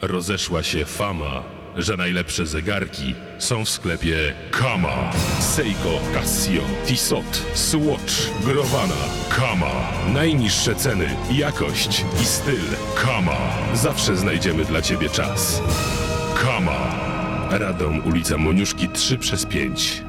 Rozeszła się fama, że najlepsze zegarki są w sklepie Kama. Seiko, Casio, Tissot, Swatch, Growana, Kama. Najniższe ceny, jakość i styl. Kama. Zawsze znajdziemy dla Ciebie czas. Kama. Radom, ulica Moniuszki 3 przez 5.